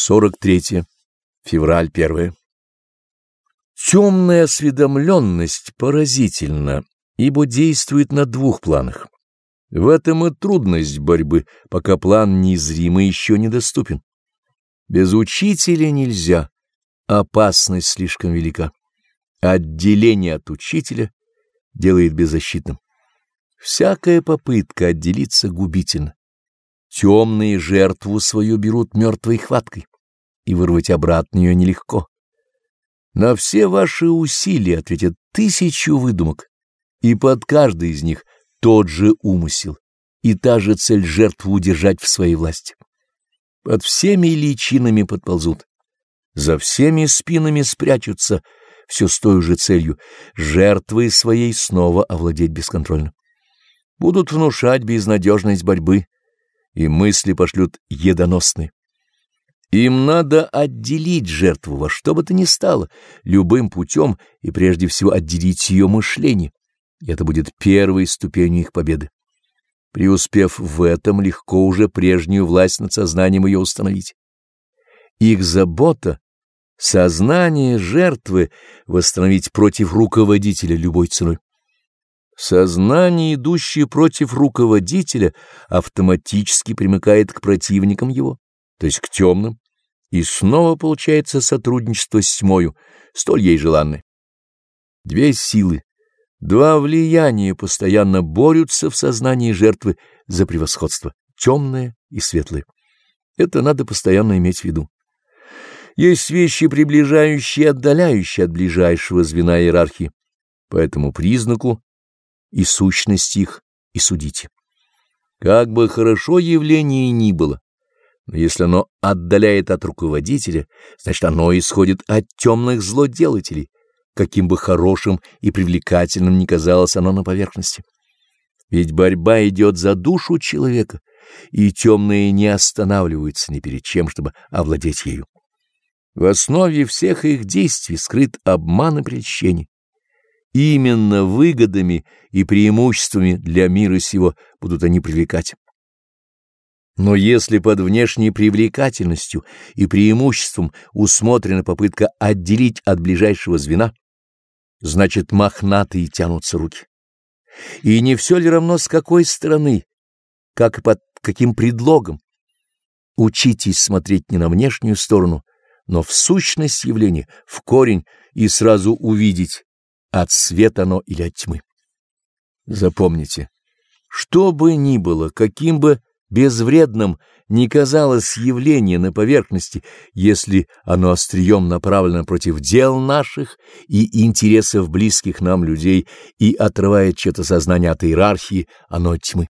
43. Февраль 1. Темная осведомленность поразительна, ибо действует на двух планах. В этом и трудность борьбы, пока план незримый еще недоступен. Без учителя нельзя, опасность слишком велика. Отделение от учителя делает беззащитным. Всякая попытка отделиться губительна. Темные жертву свою берут мертвой хваткой, и вырвать обратно ее нелегко. На все ваши усилия ответят тысячу выдумок, и под каждой из них тот же умысел и та же цель жертву удержать в своей власти. Под всеми личинами подползут, за всеми спинами спрячутся, все с той же целью, жертвой своей снова овладеть бесконтрольно. Будут внушать безнадежность борьбы, и мысли пошлют едоносные. Им надо отделить жертву во что бы то ни стало, любым путем, и прежде всего отделить ее мышление. Это будет первой ступенью их победы. Преуспев в этом, легко уже прежнюю власть над сознанием ее установить. Их забота — сознание жертвы восстановить против руководителя любой ценой. Сознание, идущее против руководителя, автоматически примыкает к противникам его, то есть к темным, и снова получается сотрудничество с тьмою, столь ей желанное. Две силы, два влияния постоянно борются в сознании жертвы за превосходство, темное и светлое. Это надо постоянно иметь в виду. Есть вещи, приближающие и отдаляющие от ближайшего звена иерархии. По этому признаку и сущность их и судите. Как бы хорошо явление ни было, но если оно отдаляет от руководителя, значит оно исходит от темных злоделателей, каким бы хорошим и привлекательным ни казалось оно на поверхности. Ведь борьба идет за душу человека, и темные не останавливаются ни перед чем, чтобы овладеть ею. В основе всех их действий скрыт обман и прельщение. Именно выгодами и преимуществами для мира сего будут они привлекать. Но если под внешней привлекательностью и преимуществом усмотрена попытка отделить от ближайшего звена, значит мохнатые тянутся руки. И не все ли равно с какой стороны, как и под каким предлогом? Учитесь смотреть не на внешнюю сторону, но в сущность явления, в корень, и сразу увидеть, от света оно или от тьмы. Запомните, что бы ни было, каким бы безвредным ни казалось явление на поверхности, если оно острием направлено против дел наших и интересов близких нам людей и отрывает чье-то сознание от иерархии, оно тьмы.